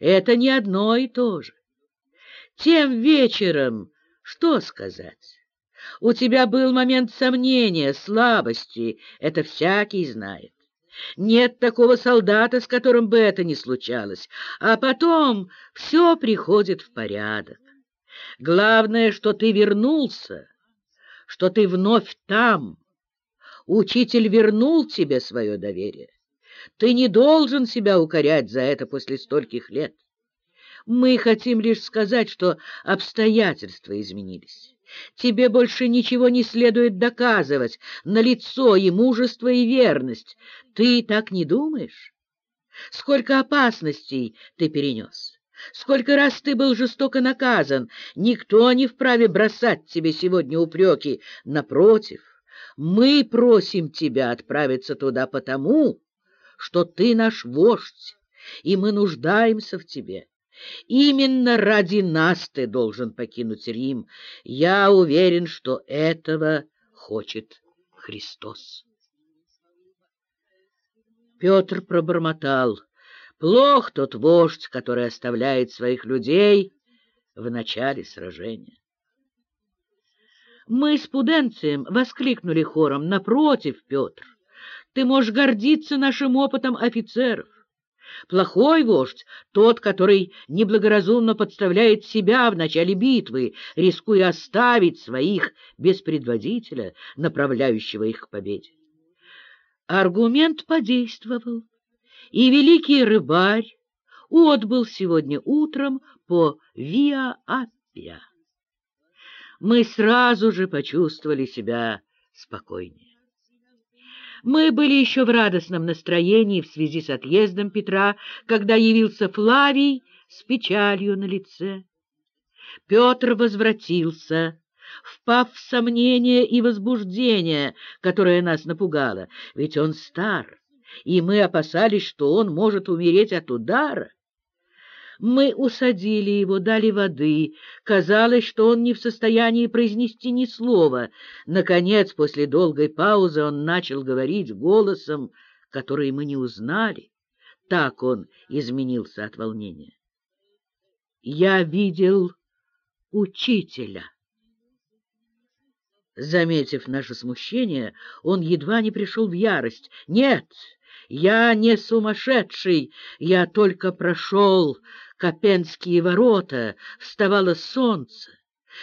Это не одно и то же. Тем вечером что сказать? У тебя был момент сомнения, слабости, это всякий знает. Нет такого солдата, с которым бы это ни случалось, а потом все приходит в порядок. Главное, что ты вернулся, что ты вновь там. Учитель вернул тебе свое доверие. Ты не должен себя укорять за это после стольких лет. Мы хотим лишь сказать, что обстоятельства изменились. Тебе больше ничего не следует доказывать, на лицо и мужество, и верность. Ты так не думаешь? Сколько опасностей ты перенес? Сколько раз ты был жестоко наказан? Никто не вправе бросать тебе сегодня упреки. Напротив, мы просим тебя отправиться туда потому, что ты наш вождь, и мы нуждаемся в тебе. Именно ради нас ты должен покинуть Рим. Я уверен, что этого хочет Христос. Петр пробормотал. Плох тот вождь, который оставляет своих людей в начале сражения. Мы с Пуденцием воскликнули хором. Напротив, Петр, ты можешь гордиться нашим опытом офицеров. Плохой вождь — тот, который неблагоразумно подставляет себя в начале битвы, рискуя оставить своих без предводителя, направляющего их к победе. Аргумент подействовал, и великий рыбарь отбыл сегодня утром по Виа-Аппия. Мы сразу же почувствовали себя спокойнее. Мы были еще в радостном настроении в связи с отъездом Петра, когда явился Флавий с печалью на лице. Петр возвратился, впав в сомнение и возбуждение, которое нас напугало, ведь он стар, и мы опасались, что он может умереть от удара. Мы усадили его, дали воды. Казалось, что он не в состоянии произнести ни слова. Наконец, после долгой паузы, он начал говорить голосом, который мы не узнали. Так он изменился от волнения. «Я видел учителя». Заметив наше смущение, он едва не пришел в ярость. «Нет, я не сумасшедший, я только прошел Копенские ворота, вставало солнце.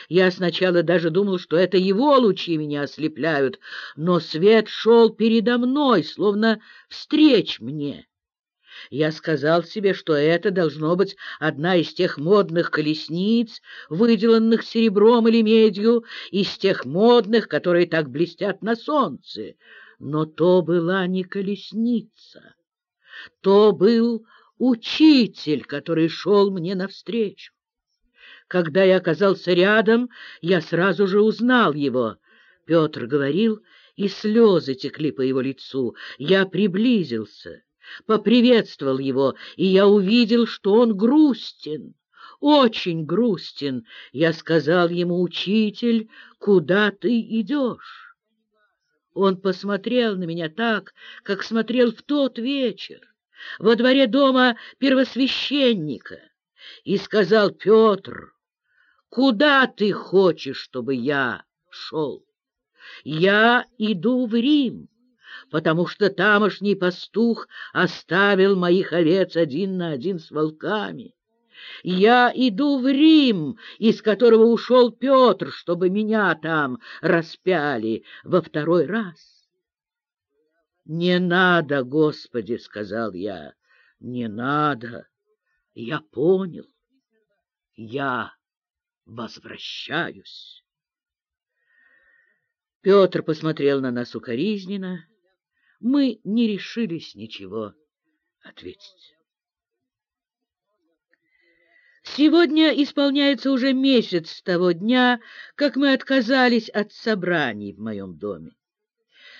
Я сначала даже думал, что это его лучи меня ослепляют, но свет шел передо мной, словно встреч мне. Я сказал себе, что это должно быть одна из тех модных колесниц, выделанных серебром или медью, из тех модных, которые так блестят на солнце. Но то была не колесница, то был учитель, который шел мне навстречу. Когда я оказался рядом, я сразу же узнал его. Петр говорил, и слезы текли по его лицу. Я приблизился, поприветствовал его, и я увидел, что он грустен, очень грустен. Я сказал ему, учитель, куда ты идешь? Он посмотрел на меня так, как смотрел в тот вечер во дворе дома первосвященника, и сказал Петр, «Куда ты хочешь, чтобы я шел? Я иду в Рим, потому что тамошний пастух оставил моих овец один на один с волками. Я иду в Рим, из которого ушел Петр, чтобы меня там распяли во второй раз. «Не надо, Господи!» — сказал я. «Не надо! Я понял. Я возвращаюсь!» Петр посмотрел на нас укоризненно. Мы не решились ничего ответить. Сегодня исполняется уже месяц с того дня, как мы отказались от собраний в моем доме.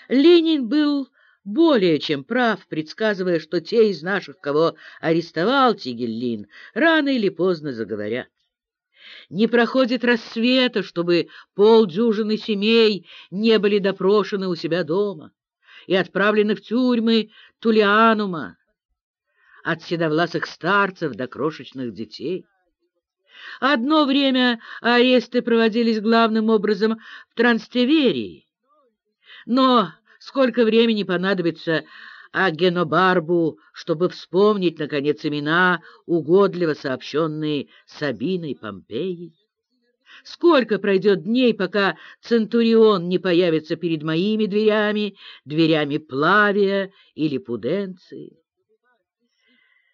Ленин был более чем прав, предсказывая, что те из наших, кого арестовал Тигеллин, рано или поздно заговорят. Не проходит рассвета, чтобы полдюжины семей не были допрошены у себя дома и отправлены в тюрьмы Тулианума. от седовласых старцев до крошечных детей. Одно время аресты проводились главным образом в Транстеверии, но сколько времени понадобится а Генобарбу, чтобы вспомнить, наконец, имена, угодливо сообщенные Сабиной Помпеей? Сколько пройдет дней, пока Центурион не появится перед моими дверями, дверями Плавия или Пуденции?